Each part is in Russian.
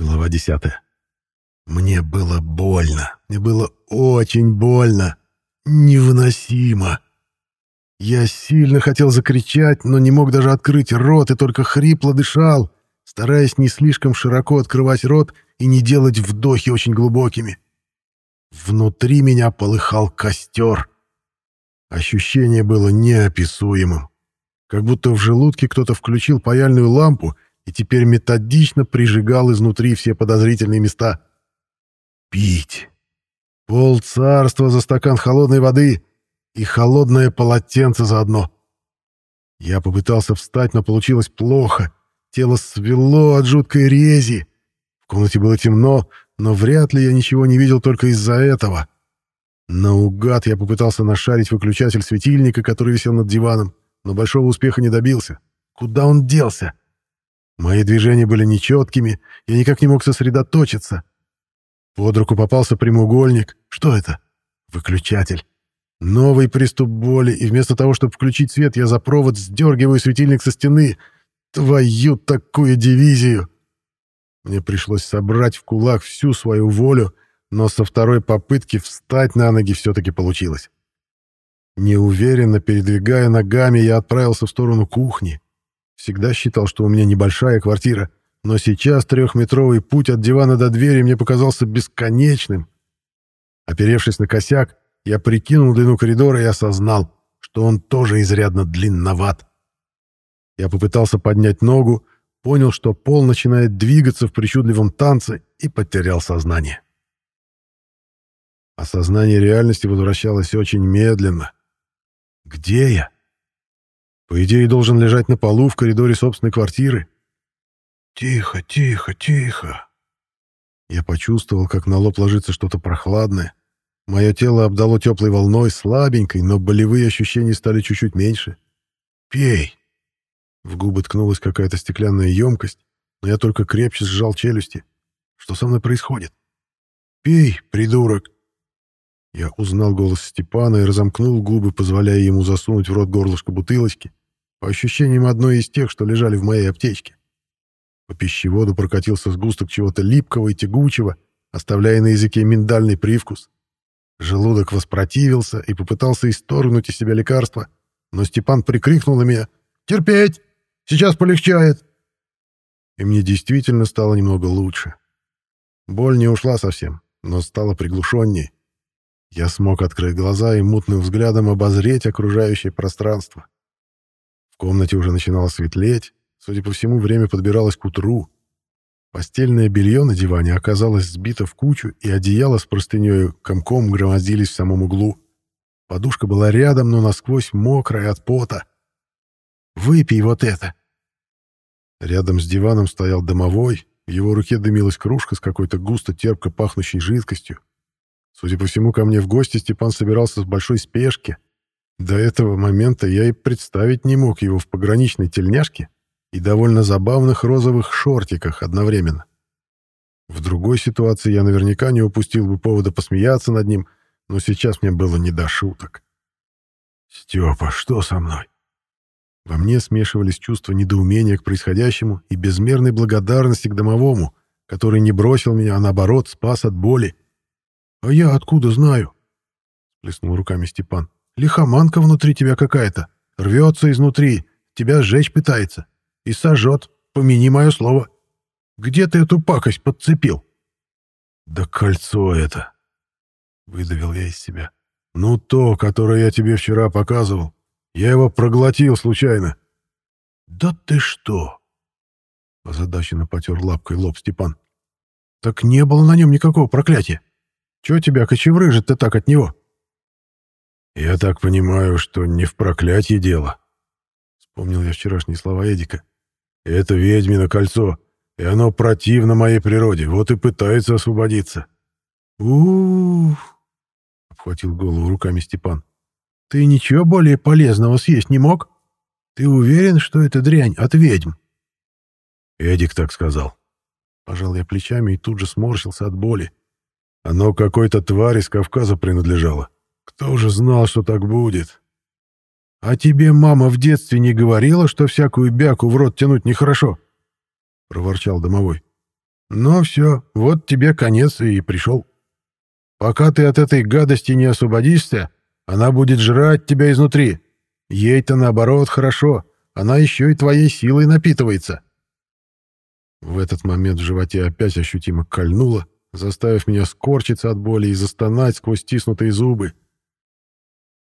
Глава 10. Мне было больно. Мне было очень больно. Невыносимо. Я сильно хотел закричать, но не мог даже открыть рот и только хрипло дышал, стараясь не слишком широко открывать рот и не делать вдохи очень глубокими. Внутри меня полыхал костер. Ощущение было неописуемым. Как будто в желудке кто-то включил паяльную лампу и теперь методично прижигал изнутри все подозрительные места. Пить. Пол царства за стакан холодной воды и холодное полотенце заодно. Я попытался встать, но получилось плохо. Тело свело от жуткой рези. В комнате было темно, но вряд ли я ничего не видел только из-за этого. Наугад я попытался нашарить выключатель светильника, который висел над диваном, но большого успеха не добился. Куда он делся? Мои движения были нечеткими, я никак не мог сосредоточиться. Под руку попался прямоугольник. Что это? Выключатель. Новый приступ боли, и вместо того, чтобы включить свет, я за провод сдергиваю светильник со стены. Твою такую дивизию! Мне пришлось собрать в кулак всю свою волю, но со второй попытки встать на ноги все-таки получилось. Неуверенно передвигая ногами, я отправился в сторону кухни. Всегда считал, что у меня небольшая квартира, но сейчас трехметровый путь от дивана до двери мне показался бесконечным. Оперевшись на косяк, я прикинул длину коридора и осознал, что он тоже изрядно длинноват. Я попытался поднять ногу, понял, что пол начинает двигаться в причудливом танце и потерял сознание. Осознание реальности возвращалось очень медленно. Где я? По идее, должен лежать на полу в коридоре собственной квартиры. Тихо, тихо, тихо. Я почувствовал, как на лоб ложится что-то прохладное. Мое тело обдало теплой волной, слабенькой, но болевые ощущения стали чуть-чуть меньше. «Пей!» В губы ткнулась какая-то стеклянная емкость, но я только крепче сжал челюсти. Что со мной происходит? «Пей, придурок!» Я узнал голос Степана и разомкнул губы, позволяя ему засунуть в рот горлышко бутылочки по ощущениям одной из тех, что лежали в моей аптечке. По пищеводу прокатился сгусток чего-то липкого и тягучего, оставляя на языке миндальный привкус. Желудок воспротивился и попытался исторгнуть из себя лекарство, но Степан прикрикнул на меня «Терпеть! Сейчас полегчает!» И мне действительно стало немного лучше. Боль не ушла совсем, но стала приглушеннее. Я смог открыть глаза и мутным взглядом обозреть окружающее пространство комнате уже начинало светлеть, судя по всему, время подбиралось к утру. Постельное белье на диване оказалось сбито в кучу, и одеяло с простынёю комком громоздились в самом углу. Подушка была рядом, но насквозь мокрая от пота. «Выпей вот это!» Рядом с диваном стоял домовой, в его руке дымилась кружка с какой-то густо терпко пахнущей жидкостью. Судя по всему, ко мне в гости Степан собирался в большой спешке — до этого момента я и представить не мог его в пограничной тельняшке и довольно забавных розовых шортиках одновременно. В другой ситуации я наверняка не упустил бы повода посмеяться над ним, но сейчас мне было не до шуток. «Степа, что со мной?» Во мне смешивались чувства недоумения к происходящему и безмерной благодарности к домовому, который не бросил меня, а наоборот спас от боли. «А я откуда знаю?» — плеснул руками Степан. Лихоманка внутри тебя какая-то. Рвется изнутри, тебя сжечь пытается. И сожжет, помяни мое слово. Где ты эту пакость подцепил? Да кольцо это. Выдавил я из себя. Ну то, которое я тебе вчера показывал. Я его проглотил случайно. Да ты что? Озадаченно потер лапкой лоб Степан. Так не было на нем никакого проклятия. Чего тебя кочеврыжит-то так от него? «Я так понимаю, что не в проклятии дело», — вспомнил я вчерашние слова Эдика. «Это ведьмино кольцо, и оно противно моей природе, вот и пытается освободиться». у обхватил голову руками Степан. «Ты ничего более полезного съесть не мог? Ты уверен, что это дрянь от ведьм?» Эдик так сказал. Пожал я плечами и тут же сморщился от боли. Оно какой-то твари с Кавказа принадлежало. Кто же знал, что так будет? А тебе мама в детстве не говорила, что всякую бяку в рот тянуть нехорошо? Проворчал домовой. Ну все, вот тебе конец и пришел. Пока ты от этой гадости не освободишься, она будет жрать тебя изнутри. Ей-то, наоборот, хорошо. Она еще и твоей силой напитывается. В этот момент в животе опять ощутимо кольнуло, заставив меня скорчиться от боли и застонать сквозь стиснутые зубы.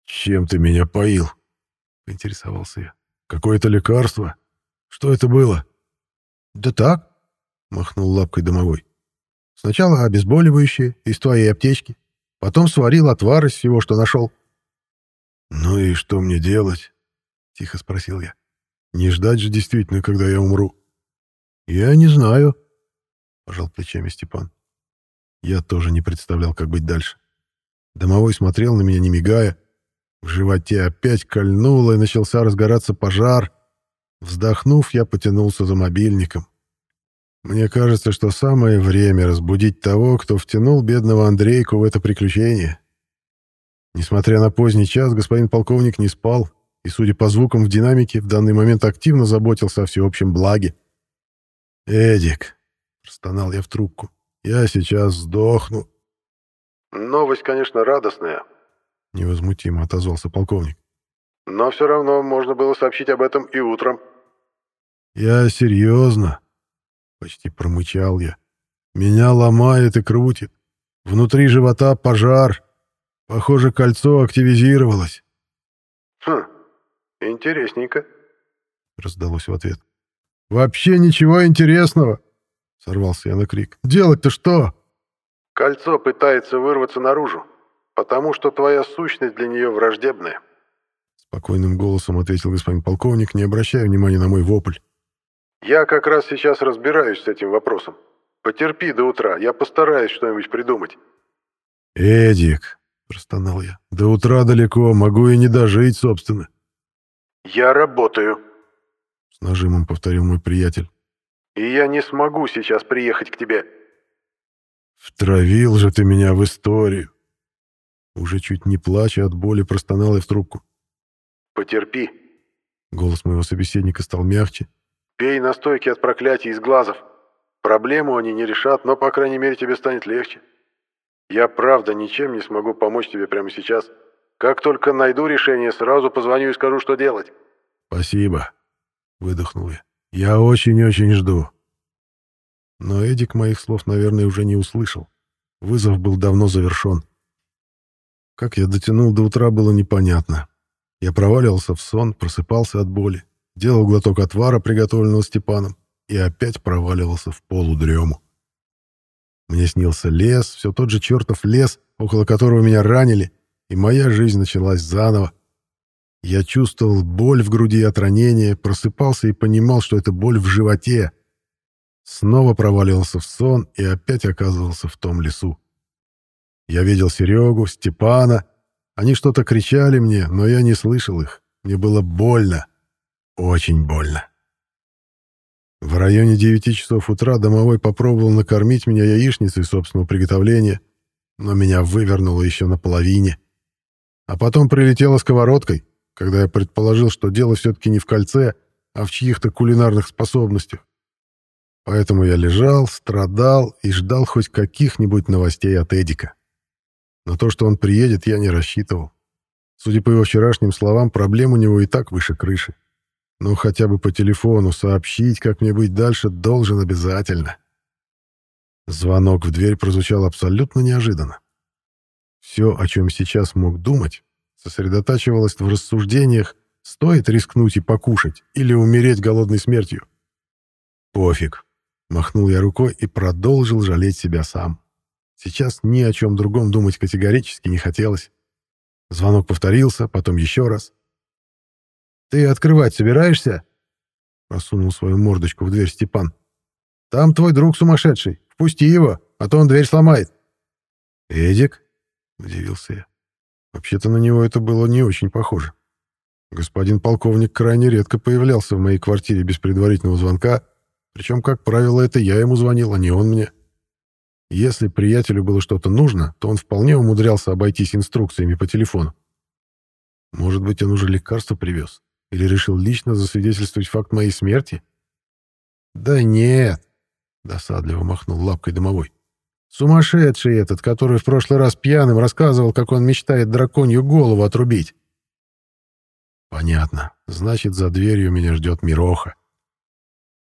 «Чем ты меня поил?» — поинтересовался я. «Какое-то лекарство? Что это было?» «Да так», — махнул лапкой домовой. «Сначала обезболивающее из твоей аптечки, потом сварил отвар из всего, что нашел». «Ну и что мне делать?» — тихо спросил я. «Не ждать же действительно, когда я умру». «Я не знаю», — пожал плечами Степан. Я тоже не представлял, как быть дальше. Домовой смотрел на меня, не мигая. В животе опять кольнуло, и начался разгораться пожар. Вздохнув, я потянулся за мобильником. Мне кажется, что самое время разбудить того, кто втянул бедного Андрейку в это приключение. Несмотря на поздний час, господин полковник не спал и, судя по звукам в динамике, в данный момент активно заботился о всеобщем благе. «Эдик», — простонал я в трубку, — «я сейчас сдохну». «Новость, конечно, радостная», — невозмутимо отозвался полковник. «Но все равно можно было сообщить об этом и утром». «Я серьезно?» — почти промычал я. «Меня ломает и крутит. Внутри живота пожар. Похоже, кольцо активизировалось». «Хм, интересненько», — раздалось в ответ. «Вообще ничего интересного!» — сорвался я на крик. «Делать-то что?» «Кольцо пытается вырваться наружу, потому что твоя сущность для нее враждебная», — спокойным голосом ответил господин полковник, не обращая внимания на мой вопль. «Я как раз сейчас разбираюсь с этим вопросом. Потерпи до утра, я постараюсь что-нибудь придумать». «Эдик», — простонал я, — «до утра далеко, могу и не дожить, собственно». «Я работаю», с нажимом повторил мой приятель. «И я не смогу сейчас приехать к тебе». «Втравил же ты меня в историю!» Уже чуть не плача от боли простонал я в трубку. «Потерпи!» Голос моего собеседника стал мягче. «Пей настойки от проклятий из глазов. Проблему они не решат, но, по крайней мере, тебе станет легче. Я правда ничем не смогу помочь тебе прямо сейчас. Как только найду решение, сразу позвоню и скажу, что делать». «Спасибо», — выдохнул я. «Я очень-очень жду». Но Эдик моих слов, наверное, уже не услышал. Вызов был давно завершен. Как я дотянул до утра, было непонятно. Я проваливался в сон, просыпался от боли, делал глоток отвара, приготовленного Степаном, и опять проваливался в полудрему. Мне снился лес, все тот же чертов лес, около которого меня ранили, и моя жизнь началась заново. Я чувствовал боль в груди от ранения, просыпался и понимал, что это боль в животе. Снова проваливался в сон и опять оказывался в том лесу. Я видел Серегу, Степана. Они что-то кричали мне, но я не слышал их. Мне было больно. Очень больно. В районе девяти часов утра домовой попробовал накормить меня яичницей собственного приготовления, но меня вывернуло еще наполовине. А потом прилетела сковородкой когда я предположил, что дело все-таки не в кольце, а в чьих-то кулинарных способностях. Поэтому я лежал, страдал и ждал хоть каких-нибудь новостей от Эдика. На то, что он приедет, я не рассчитывал. Судя по его вчерашним словам, проблем у него и так выше крыши. Но хотя бы по телефону сообщить, как мне быть дальше, должен обязательно. Звонок в дверь прозвучал абсолютно неожиданно. Все, о чем сейчас мог думать, сосредотачивалась в рассуждениях, стоит рискнуть и покушать или умереть голодной смертью. Пофиг. Махнул я рукой и продолжил жалеть себя сам. Сейчас ни о чем другом думать категорически не хотелось. Звонок повторился, потом еще раз. «Ты открывать собираешься?» Просунул свою мордочку в дверь Степан. «Там твой друг сумасшедший. Впусти его, а то он дверь сломает». «Эдик?» — удивился я. Вообще-то на него это было не очень похоже. Господин полковник крайне редко появлялся в моей квартире без предварительного звонка, причем, как правило, это я ему звонил, а не он мне. Если приятелю было что-то нужно, то он вполне умудрялся обойтись инструкциями по телефону. Может быть, он уже лекарство привез? Или решил лично засвидетельствовать факт моей смерти? Да нет. Досадливо махнул лапкой домовой. Сумасшедший этот, который в прошлый раз пьяным рассказывал, как он мечтает драконью голову отрубить. Понятно. Значит, за дверью меня ждет Мироха.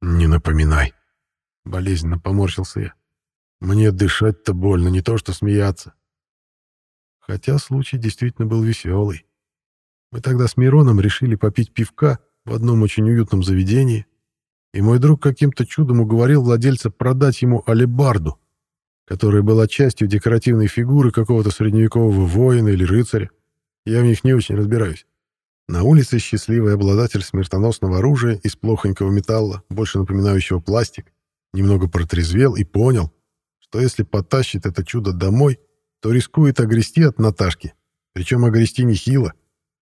Не напоминай. Болезненно поморщился я. Мне дышать-то больно, не то что смеяться. Хотя случай действительно был веселый. Мы тогда с Мироном решили попить пивка в одном очень уютном заведении, и мой друг каким-то чудом уговорил владельца продать ему алебарду, которая была частью декоративной фигуры какого-то средневекового воина или рыцаря. Я в них не очень разбираюсь. На улице счастливый обладатель смертоносного оружия из плохонького металла, больше напоминающего пластик, немного протрезвел и понял, что если потащит это чудо домой, то рискует огрести от Наташки, причем огрести нехило,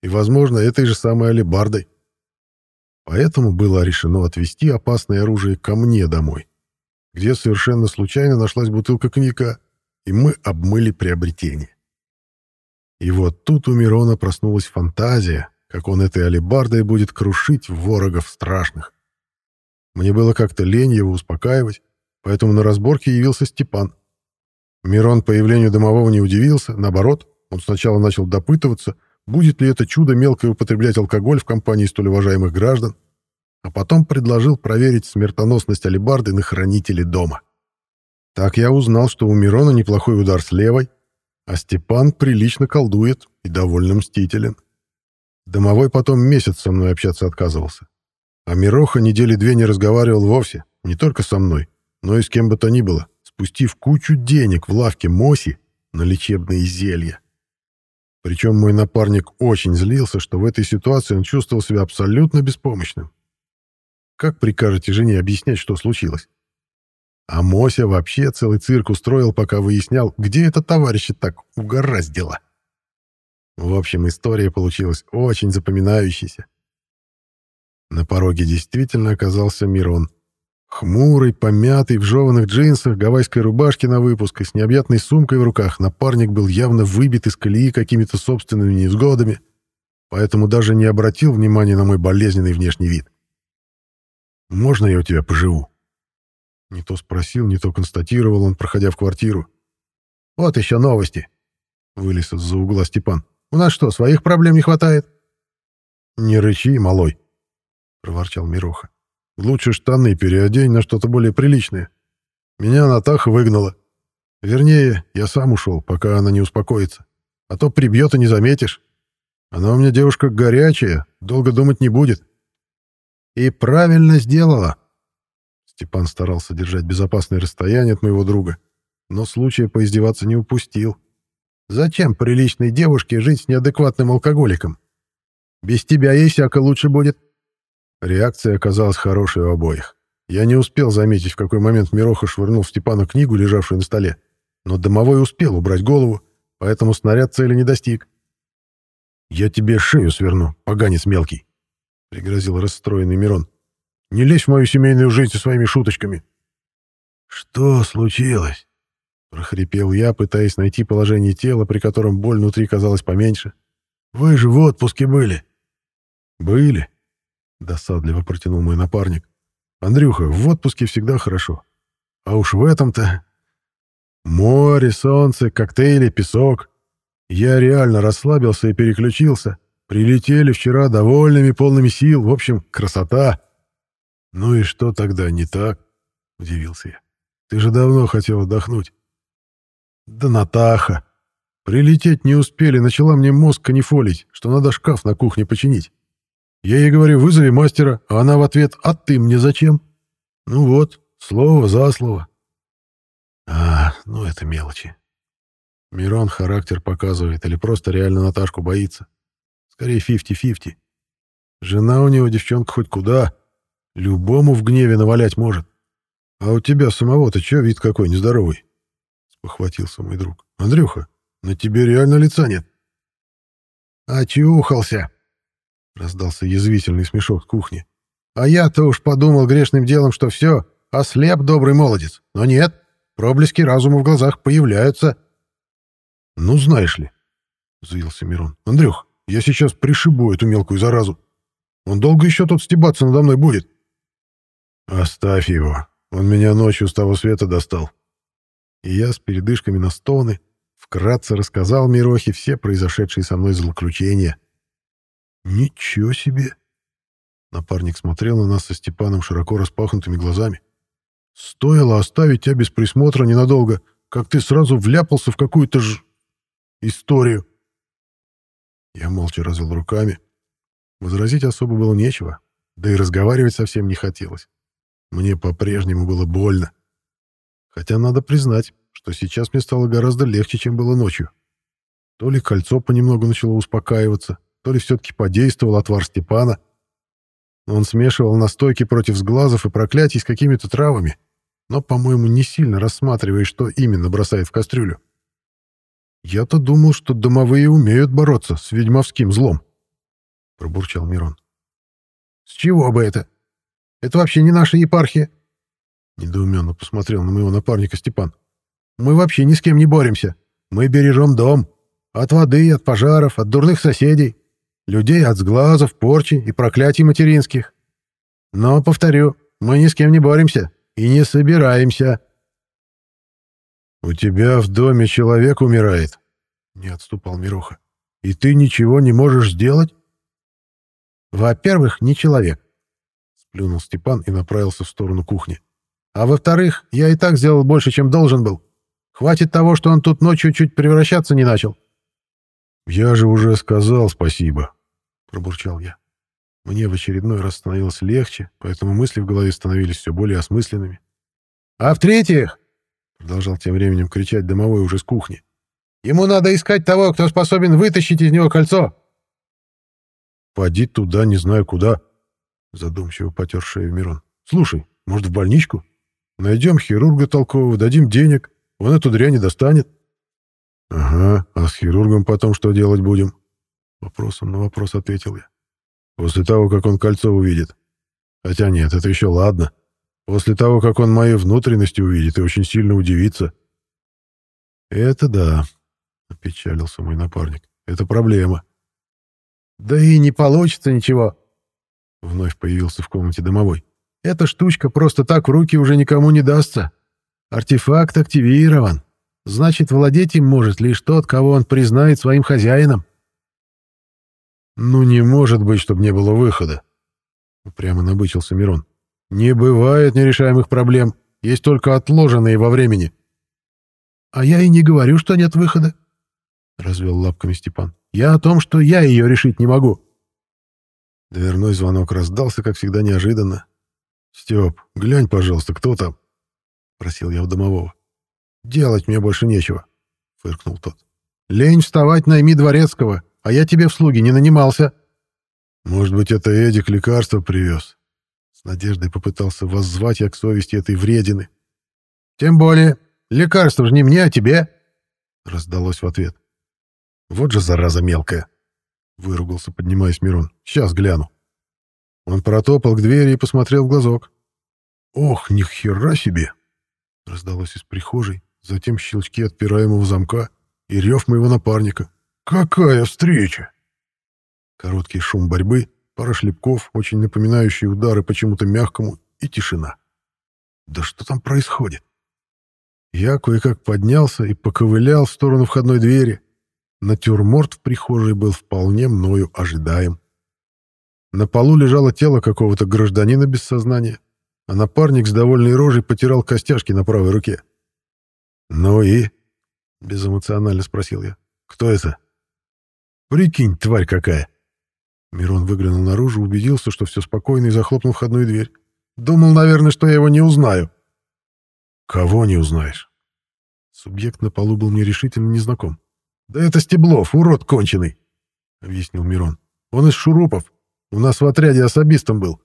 и, возможно, этой же самой алебардой. Поэтому было решено отвезти опасное оружие ко мне домой, где совершенно случайно нашлась бутылка коньяка, и мы обмыли приобретение. И вот тут у Мирона проснулась фантазия, как он этой алебардой будет крушить ворогов страшных. Мне было как-то лень его успокаивать, поэтому на разборке явился Степан. Мирон появлению домового не удивился, наоборот, он сначала начал допытываться, будет ли это чудо мелко употреблять алкоголь в компании столь уважаемых граждан, а потом предложил проверить смертоносность алебарды на хранителе дома. Так я узнал, что у Мирона неплохой удар с левой, а Степан прилично колдует и довольно мстителен. Домовой потом месяц со мной общаться отказывался. А Мироха недели две не разговаривал вовсе, не только со мной, но и с кем бы то ни было, спустив кучу денег в лавке Моси на лечебные зелья. Причем мой напарник очень злился, что в этой ситуации он чувствовал себя абсолютно беспомощным. Как прикажете жене объяснять, что случилось? А Мося вообще целый цирк устроил, пока выяснял, где это товарища так угораздило. В общем, история получилась очень запоминающейся. На пороге действительно оказался Мирон. Хмурый, помятый, в жеванных джинсах, гавайской рубашке на выпуск и с необъятной сумкой в руках, напарник был явно выбит из колеи какими-то собственными невзгодами, поэтому даже не обратил внимания на мой болезненный внешний вид. «Можно я у тебя поживу?» Не то спросил, не то констатировал он, проходя в квартиру. «Вот еще новости!» — вылез из-за угла Степан. «У нас что, своих проблем не хватает?» «Не рычи, малой!» — проворчал Мироха. Лучше штаны переодень на что-то более приличное. Меня Натаха выгнала. Вернее, я сам ушел, пока она не успокоится. А то прибьет и не заметишь. Она у меня девушка горячая, долго думать не будет. И правильно сделала. Степан старался держать безопасное расстояние от моего друга, но случая поиздеваться не упустил. Зачем приличной девушке жить с неадекватным алкоголиком? Без тебя ей всяко лучше будет. Реакция оказалась хорошей у обоих. Я не успел заметить, в какой момент Мироха швырнул в Степана книгу, лежавшую на столе. Но домовой успел убрать голову, поэтому снаряд цели не достиг. «Я тебе шею сверну, поганец мелкий», — пригрозил расстроенный Мирон. «Не лезь в мою семейную жизнь со своими шуточками». «Что случилось?» — прохрипел я, пытаясь найти положение тела, при котором боль внутри казалась поменьше. «Вы же в отпуске были». «Были», Досадливо протянул мой напарник. Андрюха, в отпуске всегда хорошо. А уж в этом-то... Море, солнце, коктейли, песок. Я реально расслабился и переключился. Прилетели вчера довольными, полными сил. В общем, красота. Ну и что тогда не так? Удивился я. Ты же давно хотел отдохнуть. Да Натаха. Прилететь не успели, начала мне мозг канифолить, что надо шкаф на кухне починить. Я ей говорю, вызови мастера, а она в ответ, а ты мне зачем? Ну вот, слово за слово. А, ну это мелочи. Мирон характер показывает или просто реально Наташку боится. Скорее, фифти-фифти. Жена у него девчонка хоть куда. Любому в гневе навалять может. А у тебя самого-то чё вид какой нездоровый? Спохватился мой друг. Андрюха, на тебе реально лица нет. Очухался, — раздался язвительный смешок кухни. «А я-то уж подумал грешным делом, что все, ослеп добрый молодец. Но нет, проблески разума в глазах появляются». «Ну, знаешь ли», — взвился Мирон. «Андрюх, я сейчас пришибу эту мелкую заразу. Он долго еще тут стебаться надо мной будет». «Оставь его. Он меня ночью с того света достал. И я с передышками на стоны вкратце рассказал Мирохе все произошедшие со мной злоключения. «Ничего себе!» Напарник смотрел на нас со Степаном широко распахнутыми глазами. «Стоило оставить тебя без присмотра ненадолго, как ты сразу вляпался в какую-то ж... историю». Я молча развел руками. Возразить особо было нечего, да и разговаривать совсем не хотелось. Мне по-прежнему было больно. Хотя надо признать, что сейчас мне стало гораздо легче, чем было ночью. То ли кольцо понемногу начало успокаиваться, то ли все-таки подействовал отвар Степана. Он смешивал настойки против сглазов и проклятий с какими-то травами, но, по-моему, не сильно рассматривая, что именно бросает в кастрюлю. Я-то думал, что домовые умеют бороться с ведьмовским злом, — пробурчал Мирон. — С чего бы это? Это вообще не наша епархия. Недоуменно посмотрел на моего напарника Степан. Мы вообще ни с кем не боремся. Мы бережем дом. От воды, от пожаров, от дурных соседей. Людей от сглазов, порчи и проклятий материнских. Но, повторю, мы ни с кем не боремся и не собираемся. «У тебя в доме человек умирает», — не отступал Мироха. «И ты ничего не можешь сделать?» «Во-первых, не человек плюнул Степан и направился в сторону кухни. А во-вторых, я и так сделал больше, чем должен был. Хватит того, что он тут ночью чуть превращаться не начал. Я же уже сказал спасибо, пробурчал я. Мне в очередной раз становилось легче, поэтому мысли в голове становились все более осмысленными. А в-третьих, продолжал тем временем кричать домовой уже с кухни, ему надо искать того, кто способен вытащить из него кольцо. Поди туда, не знаю куда, Задумчиво потер шею Мирон. «Слушай, может, в больничку? Найдем хирурга толкового, дадим денег, он эту дрянь не достанет». «Ага, а с хирургом потом что делать будем?» Вопросом на вопрос ответил я. «После того, как он кольцо увидит. Хотя нет, это еще ладно. После того, как он мои внутренности увидит и очень сильно удивится». «Это да», — опечалился мой напарник. «Это проблема». «Да и не получится ничего», Вновь появился в комнате домовой. «Эта штучка просто так в руки уже никому не дастся. Артефакт активирован. Значит, владеть им может лишь тот, кого он признает своим хозяином». «Ну не может быть, чтобы не было выхода», — прямо набычился Мирон. «Не бывает нерешаемых проблем, есть только отложенные во времени». «А я и не говорю, что нет выхода», — развел лапками Степан. «Я о том, что я ее решить не могу». Дверной звонок раздался, как всегда, неожиданно. «Степ, глянь, пожалуйста, кто там?» — просил я у домового. «Делать мне больше нечего», — фыркнул тот. «Лень вставать, найми дворецкого, а я тебе в слуги не нанимался». «Может быть, это Эдик лекарство привез?» С надеждой попытался воззвать я к совести этой вредины. «Тем более, лекарство же не мне, а тебе!» Раздалось в ответ. «Вот же зараза мелкая!» — выругался, поднимаясь Мирон. «Сейчас гляну». Он протопал к двери и посмотрел в глазок. «Ох, ни хера себе!» Раздалось из прихожей, затем щелчки отпираемого замка и рев моего напарника. «Какая встреча!» Короткий шум борьбы, пара шлепков, очень напоминающие удары почему-то мягкому, и тишина. «Да что там происходит?» Я кое-как поднялся и поковылял в сторону входной двери, Натюрморт в прихожей был вполне мною ожидаем. На полу лежало тело какого-то гражданина без сознания, а напарник с довольной рожей потирал костяшки на правой руке. «Ну и?» — безэмоционально спросил я. «Кто это?» «Прикинь, тварь какая!» Мирон выглянул наружу, убедился, что все спокойно, и захлопнул входную дверь. «Думал, наверное, что я его не узнаю». «Кого не узнаешь?» Субъект на полу был мне решительно незнаком. «Да это Стеблов, урод конченый», — объяснил Мирон. «Он из шурупов. У нас в отряде особистом был.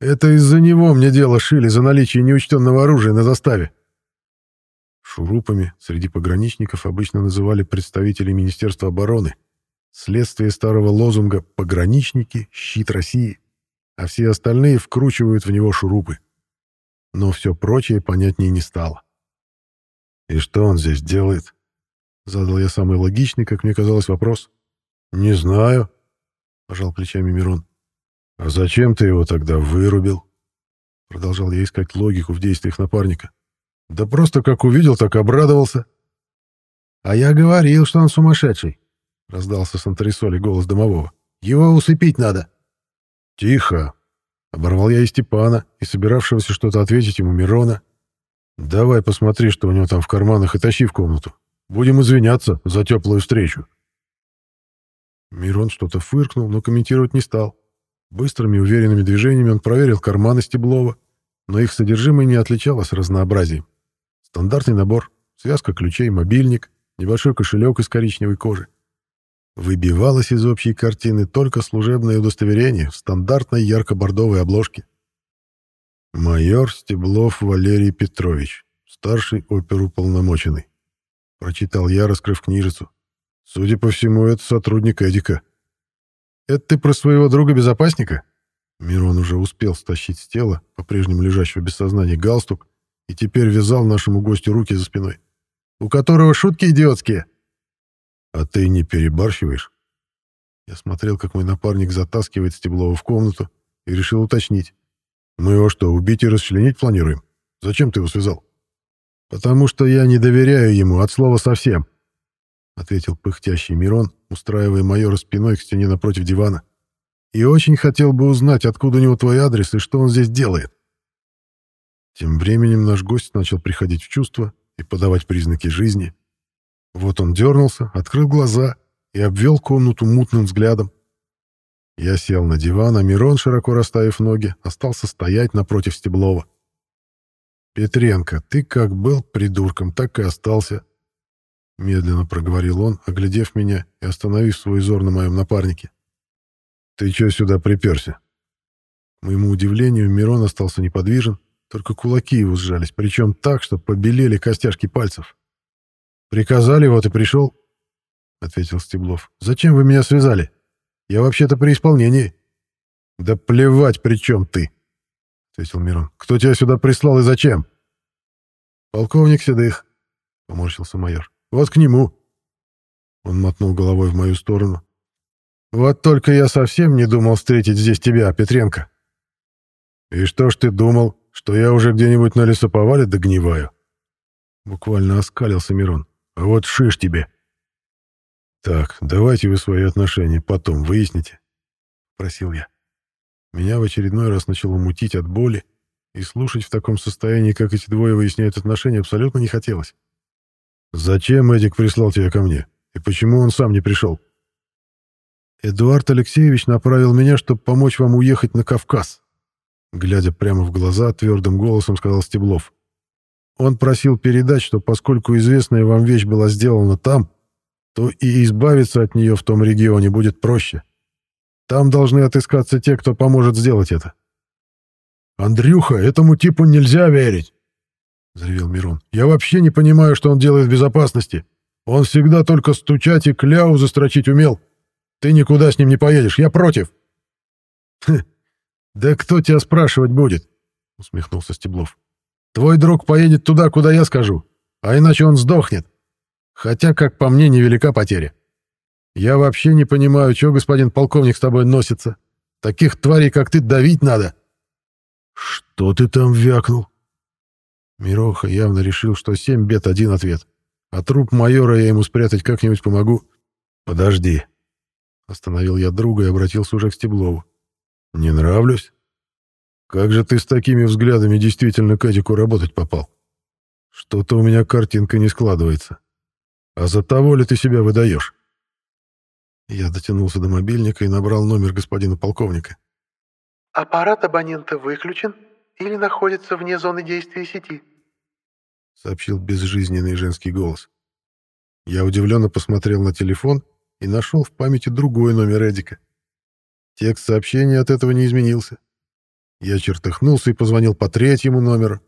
Это из-за него мне дело шили за наличие неучтенного оружия на заставе». Шурупами среди пограничников обычно называли представителей Министерства обороны. Следствие старого лозунга «Пограничники — щит России», а все остальные вкручивают в него шурупы. Но все прочее понятнее не стало. «И что он здесь делает?» Задал я самый логичный, как мне казалось, вопрос. «Не знаю», — пожал плечами Мирон. «А зачем ты его тогда вырубил?» Продолжал я искать логику в действиях напарника. Да просто как увидел, так обрадовался. А я говорил, что он сумасшедший, раздался с антресоли голос домового. Его усыпить надо. Тихо. Оборвал я и Степана, и собиравшегося что-то ответить ему Мирона. Давай посмотри, что у него там в карманах, и тащи в комнату. Будем извиняться за теплую встречу. Мирон что-то фыркнул, но комментировать не стал. Быстрыми уверенными движениями он проверил карманы Стеблова, но их содержимое не отличалось разнообразием. Стандартный набор, связка ключей, мобильник, небольшой кошелек из коричневой кожи. Выбивалось из общей картины только служебное удостоверение в стандартной ярко-бордовой обложке. «Майор Стеблов Валерий Петрович, старший оперуполномоченный», — прочитал я, раскрыв книжицу. «Судя по всему, это сотрудник Эдика». «Это ты про своего друга-безопасника?» Мирон уже успел стащить с тела, по-прежнему лежащего без сознания, галстук, и теперь вязал нашему гостю руки за спиной. «У которого шутки идиотские!» «А ты не перебарщиваешь?» Я смотрел, как мой напарник затаскивает Стеблова в комнату, и решил уточнить. «Мы его что, убить и расчленить планируем? Зачем ты его связал?» «Потому что я не доверяю ему от слова совсем», — ответил пыхтящий Мирон, устраивая майора спиной к стене напротив дивана. «И очень хотел бы узнать, откуда у него твой адрес и что он здесь делает». Тем временем наш гость начал приходить в чувство и подавать признаки жизни. Вот он дернулся, открыл глаза и обвел комнату мутным взглядом. Я сел на диван, а Мирон, широко расставив ноги, остался стоять напротив Стеблова. «Петренко, ты как был придурком, так и остался», — медленно проговорил он, оглядев меня и остановив свой взор на моем напарнике. «Ты чё сюда приперся?» К моему удивлению, Мирон остался неподвижен, только кулаки его сжались, причем так, что побелели костяшки пальцев. «Приказали, вот и пришел», — ответил Стеблов. «Зачем вы меня связали? Я вообще-то при исполнении». «Да плевать, при чем ты», — ответил Мирон. «Кто тебя сюда прислал и зачем?» «Полковник Седых», — поморщился майор. «Вот к нему». Он мотнул головой в мою сторону. «Вот только я совсем не думал встретить здесь тебя, Петренко». «И что ж ты думал, что я уже где-нибудь на лесоповале догниваю?» Буквально оскалился Мирон. А вот шиш тебе. Так, давайте вы свои отношения потом выясните, просил я. Меня в очередной раз начало мутить от боли, и слушать в таком состоянии, как эти двое выясняют отношения, абсолютно не хотелось. «Зачем Эдик прислал тебя ко мне? И почему он сам не пришел?» «Эдуард Алексеевич направил меня, чтобы помочь вам уехать на Кавказ», глядя прямо в глаза, твердым голосом сказал Стеблов. Он просил передать, что поскольку известная вам вещь была сделана там, то и избавиться от нее в том регионе будет проще. Там должны отыскаться те, кто поможет сделать это. «Андрюха, этому типу нельзя верить!» — взревел Мирон. «Я вообще не понимаю, что он делает в безопасности. Он всегда только стучать и кляу застрочить умел. Ты никуда с ним не поедешь, я против!» «Хм, да кто тебя спрашивать будет?» — усмехнулся Стеблов. Твой друг поедет туда, куда я скажу, а иначе он сдохнет. Хотя, как по мне, невелика потеря. Я вообще не понимаю, что господин полковник с тобой носится. Таких тварей, как ты, давить надо. Что ты там вякнул? Мироха явно решил, что семь бед один ответ. А труп майора я ему спрятать как-нибудь помогу. Подожди. Остановил я друга и обратился уже к Стеблову. Не нравлюсь? Как же ты с такими взглядами действительно к Эдику работать попал? Что-то у меня картинка не складывается. А за того ли ты себя выдаешь? Я дотянулся до мобильника и набрал номер господина полковника. «Аппарат абонента выключен или находится вне зоны действия сети?» сообщил безжизненный женский голос. Я удивленно посмотрел на телефон и нашел в памяти другой номер Эдика. Текст сообщения от этого не изменился. Я чертыхнулся и позвонил по третьему номеру.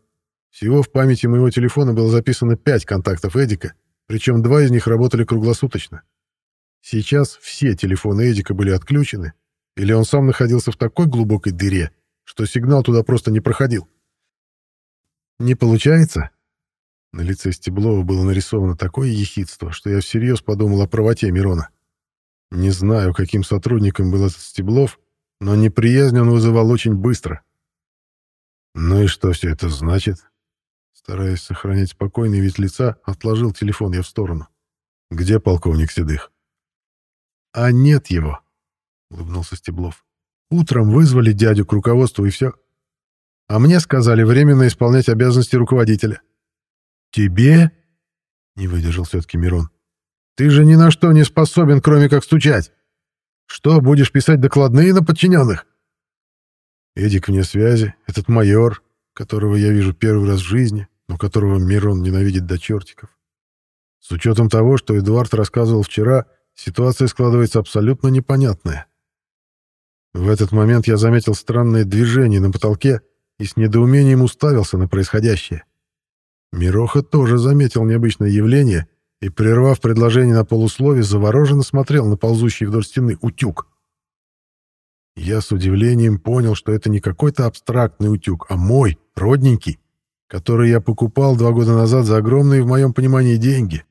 Всего в памяти моего телефона было записано пять контактов Эдика, причем два из них работали круглосуточно. Сейчас все телефоны Эдика были отключены, или он сам находился в такой глубокой дыре, что сигнал туда просто не проходил. «Не получается?» На лице Стеблова было нарисовано такое ехидство, что я всерьез подумал о правоте Мирона. Не знаю, каким сотрудником был этот Стеблов, но неприязнь он вызывал очень быстро. «Ну и что все это значит?» Стараясь сохранять спокойный вид лица, отложил телефон я в сторону. «Где полковник Седых?» «А нет его», — улыбнулся Стеблов. «Утром вызвали дядю к руководству, и все. А мне сказали временно исполнять обязанности руководителя». «Тебе?» — не выдержал все-таки Мирон. «Ты же ни на что не способен, кроме как стучать. Что, будешь писать докладные на подчиненных?» Эдик вне связи, этот майор, которого я вижу первый раз в жизни, но которого Мирон ненавидит до чертиков. С учетом того, что Эдуард рассказывал вчера, ситуация складывается абсолютно непонятная. В этот момент я заметил странное движение на потолке и с недоумением уставился на происходящее. Мироха тоже заметил необычное явление и, прервав предложение на полуслове, завороженно смотрел на ползущий вдоль стены утюг. Я с удивлением понял, что это не какой-то абстрактный утюг, а мой, родненький, который я покупал два года назад за огромные, в моем понимании, деньги.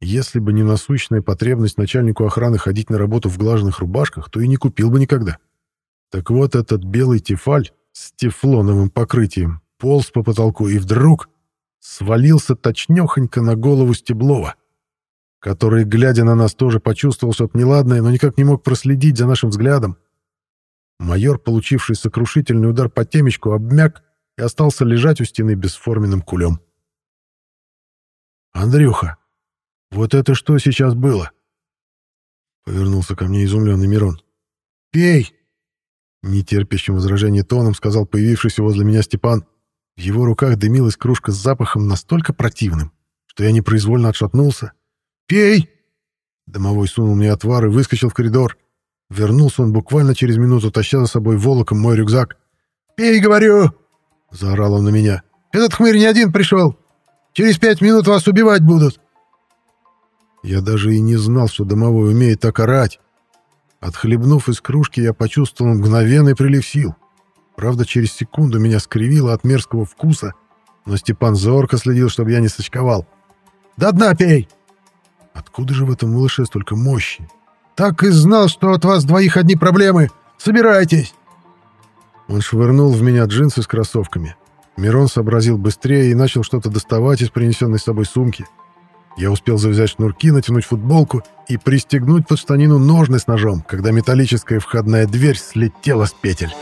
Если бы не насущная потребность начальнику охраны ходить на работу в глаженных рубашках, то и не купил бы никогда. Так вот этот белый тефаль с тефлоновым покрытием полз по потолку и вдруг свалился точнёхонько на голову Стеблова, который, глядя на нас, тоже почувствовал что-то неладное, но никак не мог проследить за нашим взглядом. Майор, получивший сокрушительный удар по темечку, обмяк и остался лежать у стены бесформенным кулем. «Андрюха, вот это что сейчас было?» Повернулся ко мне изумленный Мирон. «Пей!» Нетерпящим возражения тоном сказал появившийся возле меня Степан. В его руках дымилась кружка с запахом настолько противным, что я непроизвольно отшатнулся. «Пей!» Домовой сунул мне отвар и выскочил в коридор. Вернулся он буквально через минуту, таща за собой волоком мой рюкзак. «Пей, говорю!» — заорал он на меня. «Этот хмырь не один пришел! Через пять минут вас убивать будут!» Я даже и не знал, что домовой умеет так орать. Отхлебнув из кружки, я почувствовал мгновенный прилив сил. Правда, через секунду меня скривило от мерзкого вкуса, но Степан зорко следил, чтобы я не сочковал. «До дна пей!» Откуда же в этом малыше столько мощи? «Так и знал, что от вас двоих одни проблемы! Собирайтесь!» Он швырнул в меня джинсы с кроссовками. Мирон сообразил быстрее и начал что-то доставать из принесенной с собой сумки. Я успел завязать шнурки, натянуть футболку и пристегнуть под штанину ножны с ножом, когда металлическая входная дверь слетела с петель.